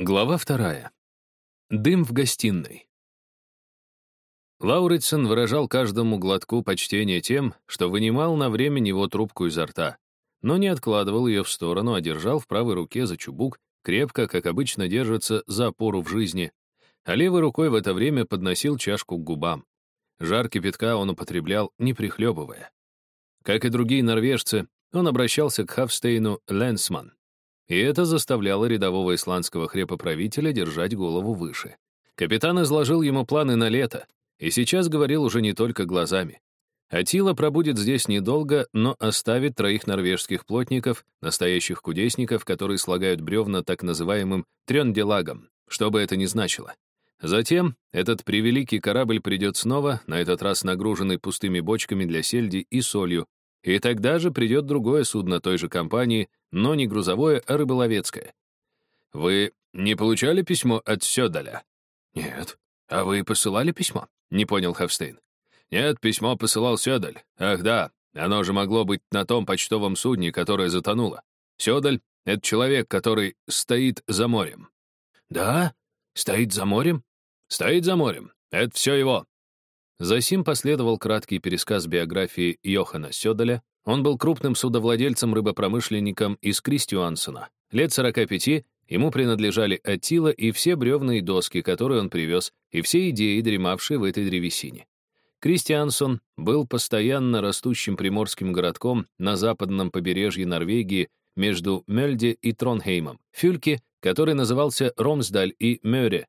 Глава вторая. Дым в гостиной. Лауритсон выражал каждому глотку почтение тем, что вынимал на время него трубку изо рта, но не откладывал ее в сторону, а держал в правой руке за чубук, крепко, как обычно держится, за опору в жизни, а левой рукой в это время подносил чашку к губам. Жар кипятка он употреблял, не прихлебывая. Как и другие норвежцы, он обращался к Хавстейну Ленсман, и это заставляло рядового исландского хрепоправителя держать голову выше. Капитан изложил ему планы на лето, и сейчас говорил уже не только глазами. Атила пробудет здесь недолго, но оставит троих норвежских плотников, настоящих кудесников, которые слагают бревна так называемым трёнделагом, что бы это ни значило. Затем этот превеликий корабль придет снова, на этот раз нагруженный пустыми бочками для сельди и солью, и тогда же придет другое судно той же компании, но не грузовое, а рыболовецкое. Вы не получали письмо от Сёдаля? Нет. А вы посылали письмо? Не понял Хавстейн. Нет, письмо посылал Сёдаль. Ах да, оно же могло быть на том почтовом судне, которое затонуло. Сёдаль — это человек, который стоит за морем. Да? Стоит за морем? Стоит за морем. Это все его. Засим последовал краткий пересказ биографии Йохана Сёдаля. Он был крупным судовладельцем-рыбопромышленником из Кристиуансона. Лет 45, ему принадлежали Аттила и все бревна и доски, которые он привез, и все идеи, дремавшие в этой древесине. Кристиансон был постоянно растущим приморским городком на западном побережье Норвегии между Мельде и Тронхеймом, Фюльке, который назывался Ромсдаль и Мёре,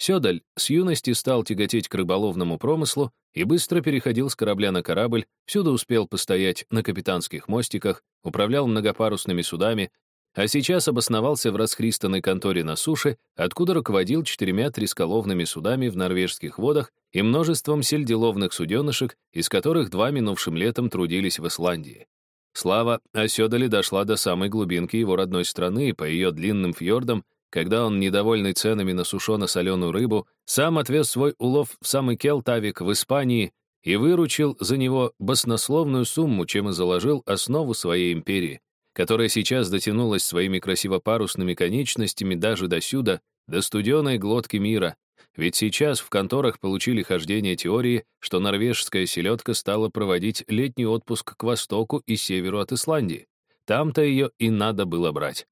Сёдаль с юности стал тяготеть к рыболовному промыслу и быстро переходил с корабля на корабль, всюду успел постоять на капитанских мостиках, управлял многопарусными судами, а сейчас обосновался в расхристанной конторе на суше, откуда руководил четырьмя тресколовными судами в норвежских водах и множеством сельделовных суденышек, из которых два минувшим летом трудились в Исландии. Слава о Сёдале дошла до самой глубинки его родной страны, по ее длинным фьордам, когда он, недовольный ценами на сушено-соленую рыбу, сам отвез свой улов в самый Келтавик в Испании и выручил за него баснословную сумму, чем и заложил основу своей империи, которая сейчас дотянулась своими красивопарусными конечностями даже до сюда, до студеной глотки мира, ведь сейчас в конторах получили хождение теории, что норвежская селедка стала проводить летний отпуск к востоку и северу от Исландии. Там-то ее и надо было брать.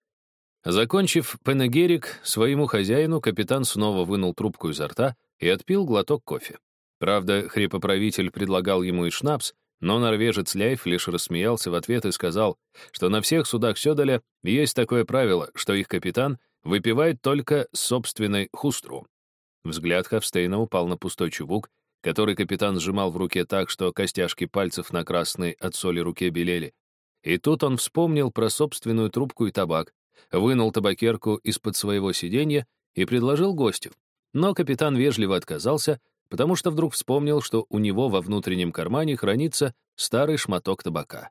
Закончив панегерик своему хозяину, капитан снова вынул трубку изо рта и отпил глоток кофе. Правда, хрипоправитель предлагал ему и шнапс, но норвежец Ляйф лишь рассмеялся в ответ и сказал, что на всех судах Сёдаля есть такое правило, что их капитан выпивает только собственной хустру. Взгляд Хавстейна упал на пустой чубук, который капитан сжимал в руке так, что костяшки пальцев на красной от соли руке белели. И тут он вспомнил про собственную трубку и табак, вынул табакерку из-под своего сиденья и предложил гостю. Но капитан вежливо отказался, потому что вдруг вспомнил, что у него во внутреннем кармане хранится старый шматок табака.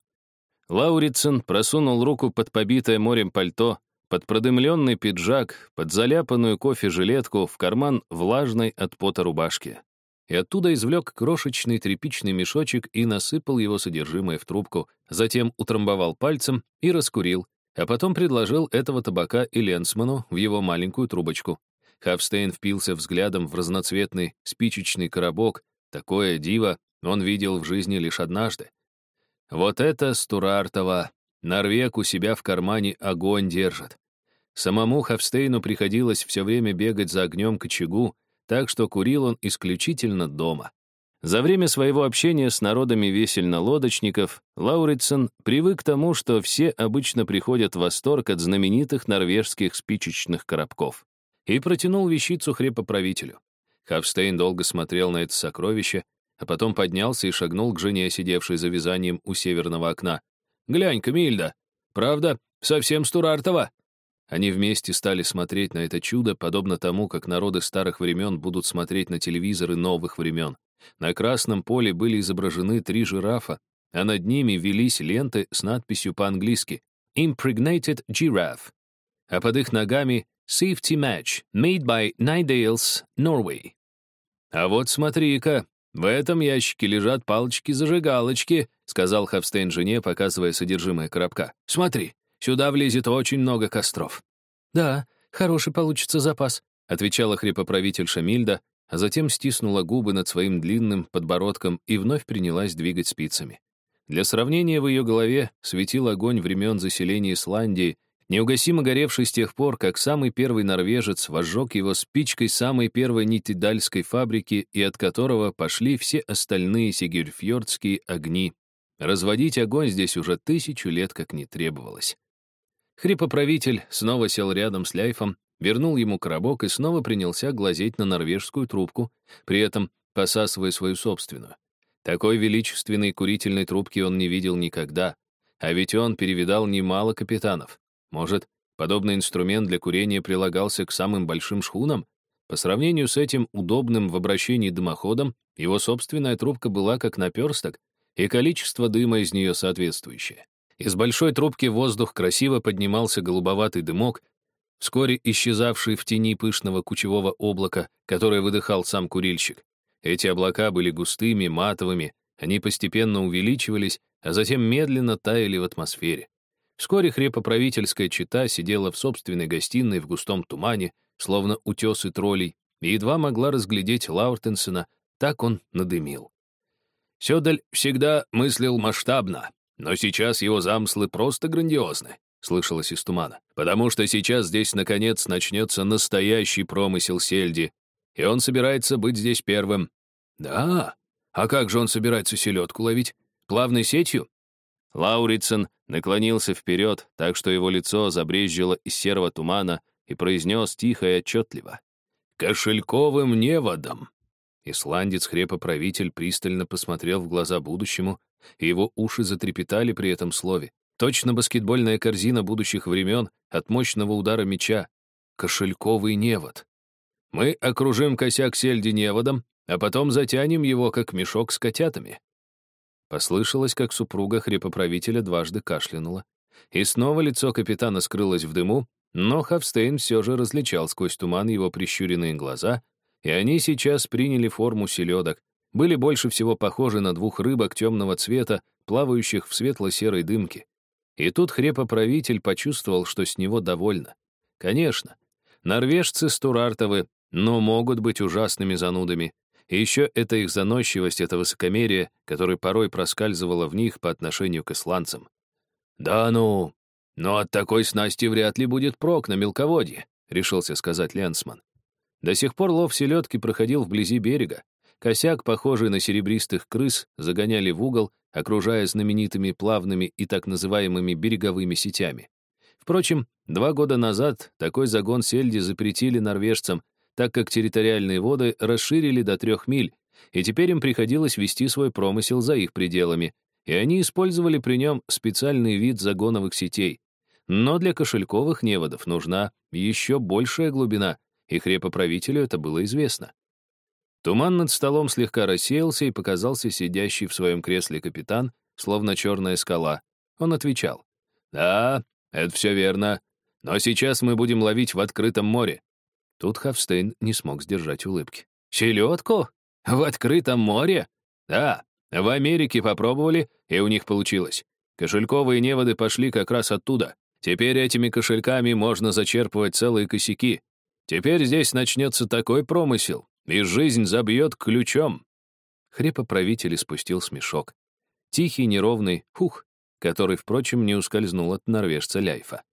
Лауритсон просунул руку под побитое морем пальто, под продымленный пиджак, под заляпанную кофе-жилетку в карман влажной от пота рубашки. И оттуда извлек крошечный тряпичный мешочек и насыпал его содержимое в трубку, затем утрамбовал пальцем и раскурил, а потом предложил этого табака и Ленсману в его маленькую трубочку. Хавстейн впился взглядом в разноцветный спичечный коробок. Такое диво он видел в жизни лишь однажды. Вот это Стурартова. Норвег у себя в кармане огонь держит. Самому Хавстейну приходилось все время бегать за огнем к очагу, так что курил он исключительно дома. За время своего общения с народами весельно-лодочников Лауритсон привык к тому, что все обычно приходят в восторг от знаменитых норвежских спичечных коробков, и протянул вещицу хрепоправителю. Хавстейн долго смотрел на это сокровище, а потом поднялся и шагнул к жене, сидевшей за вязанием у северного окна. «Глянь-ка, Мильда! Правда, совсем Стурартова!» Они вместе стали смотреть на это чудо, подобно тому, как народы старых времен будут смотреть на телевизоры новых времен. На красном поле были изображены три жирафа, а над ними велись ленты с надписью по-английски «Impregnated Giraffe», а под их ногами «Safety Match, made by Nidales, Norway». «А вот смотри-ка, в этом ящике лежат палочки-зажигалочки», сказал Хавстейн жене, показывая содержимое коробка. «Смотри, сюда влезет очень много костров». «Да, «Хороший получится запас», — отвечала хрипоправитель Шамильда, а затем стиснула губы над своим длинным подбородком и вновь принялась двигать спицами. Для сравнения, в ее голове светил огонь времен заселения Исландии, неугасимо горевший с тех пор, как самый первый норвежец возжег его спичкой самой первой нитидальской фабрики и от которого пошли все остальные сигельфьордские огни. Разводить огонь здесь уже тысячу лет как не требовалось. Хрипоправитель снова сел рядом с Ляйфом, вернул ему коробок и снова принялся глазеть на норвежскую трубку, при этом посасывая свою собственную. Такой величественной курительной трубки он не видел никогда, а ведь он перевидал немало капитанов. Может, подобный инструмент для курения прилагался к самым большим шхунам? По сравнению с этим удобным в обращении дымоходом, его собственная трубка была как наперсток, и количество дыма из нее соответствующее. Из большой трубки воздух красиво поднимался голубоватый дымок, вскоре исчезавший в тени пышного кучевого облака, которое выдыхал сам курильщик. Эти облака были густыми, матовыми, они постепенно увеличивались, а затем медленно таяли в атмосфере. Вскоре хрепоправительская чита сидела в собственной гостиной в густом тумане, словно утесы троллей, и едва могла разглядеть Лауртенсена, так он надымил. Сёдаль всегда мыслил масштабно, но сейчас его замыслы просто грандиозны слышалось из тумана. «Потому что сейчас здесь, наконец, начнется настоящий промысел сельди, и он собирается быть здесь первым». «Да? А как же он собирается селедку ловить? Плавной сетью?» Лауритсон наклонился вперед, так что его лицо забрезжило из серого тумана и произнес тихо и отчетливо. «Кошельковым неводом!» Исландец-хрепоправитель пристально посмотрел в глаза будущему, и его уши затрепетали при этом слове. Точно баскетбольная корзина будущих времен от мощного удара мяча. Кошельковый невод. Мы окружим косяк сельди неводом, а потом затянем его, как мешок с котятами. Послышалось, как супруга хрипоправителя дважды кашлянула. И снова лицо капитана скрылось в дыму, но Хавстейн все же различал сквозь туман его прищуренные глаза, и они сейчас приняли форму селедок, были больше всего похожи на двух рыбок темного цвета, плавающих в светло-серой дымке. И тут хрепоправитель почувствовал, что с него довольно. Конечно, норвежцы стурартовы, но могут быть ужасными занудами. И еще это их заносчивость, это высокомерие, которое порой проскальзывало в них по отношению к исландцам. «Да ну, но от такой снасти вряд ли будет прок на мелководье», — решился сказать Ленсман. До сих пор лов селедки проходил вблизи берега. Косяк, похожий на серебристых крыс, загоняли в угол, окружая знаменитыми плавными и так называемыми береговыми сетями. Впрочем, два года назад такой загон сельди запретили норвежцам, так как территориальные воды расширили до трех миль, и теперь им приходилось вести свой промысел за их пределами, и они использовали при нем специальный вид загоновых сетей. Но для кошельковых неводов нужна еще большая глубина, и хрепоправителю это было известно. Туман над столом слегка рассеялся, и показался сидящий в своем кресле капитан, словно черная скала. Он отвечал. «Да, это все верно. Но сейчас мы будем ловить в открытом море». Тут Хавстейн не смог сдержать улыбки. «Селедку? В открытом море? Да, в Америке попробовали, и у них получилось. Кошельковые неводы пошли как раз оттуда. Теперь этими кошельками можно зачерпывать целые косяки. Теперь здесь начнется такой промысел, и жизнь забьет ключом. Хрепоправитель испустил смешок. Тихий, неровный хух, который, впрочем, не ускользнул от норвежца Ляйфа.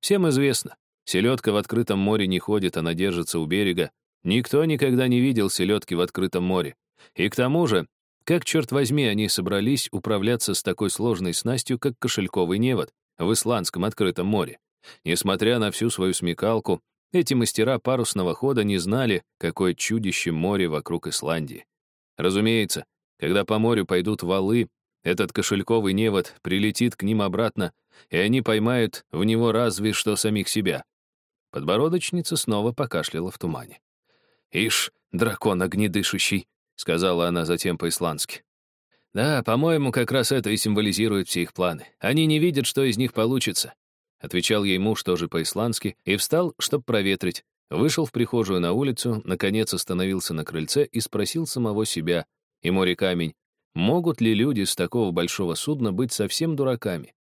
Всем известно, селедка в открытом море не ходит, она держится у берега. Никто никогда не видел селедки в открытом море. И к тому же, как, черт возьми, они собрались управляться с такой сложной снастью, как кошельковый невод в Исландском открытом море. Несмотря на всю свою смекалку, эти мастера парусного хода не знали, какое чудище море вокруг Исландии. Разумеется, когда по морю пойдут валы, этот кошельковый невод прилетит к ним обратно, и они поймают в него разве что самих себя. Подбородочница снова покашляла в тумане. «Ишь, дракон огнедышащий», — сказала она затем по-исландски. «Да, по-моему, как раз это и символизирует все их планы. Они не видят, что из них получится. Отвечал ей муж тоже по-исландски и встал, чтобы проветрить. Вышел в прихожую на улицу, наконец остановился на крыльце и спросил самого себя, и море камень, могут ли люди с такого большого судна быть совсем дураками?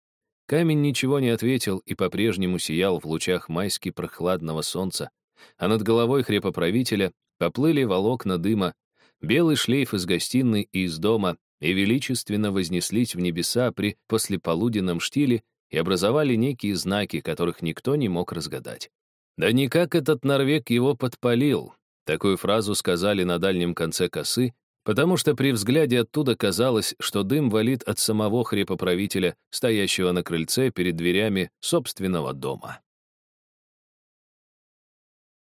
Камень ничего не ответил и по-прежнему сиял в лучах майски прохладного солнца, а над головой хрепоправителя поплыли волокна дыма, белый шлейф из гостиной и из дома, и величественно вознеслись в небеса при послеполуденном штиле и образовали некие знаки, которых никто не мог разгадать. Да никак этот норвег его подпалил. Такую фразу сказали на дальнем конце косы, потому что при взгляде оттуда казалось, что дым валит от самого хрепоправителя, стоящего на крыльце перед дверями собственного дома.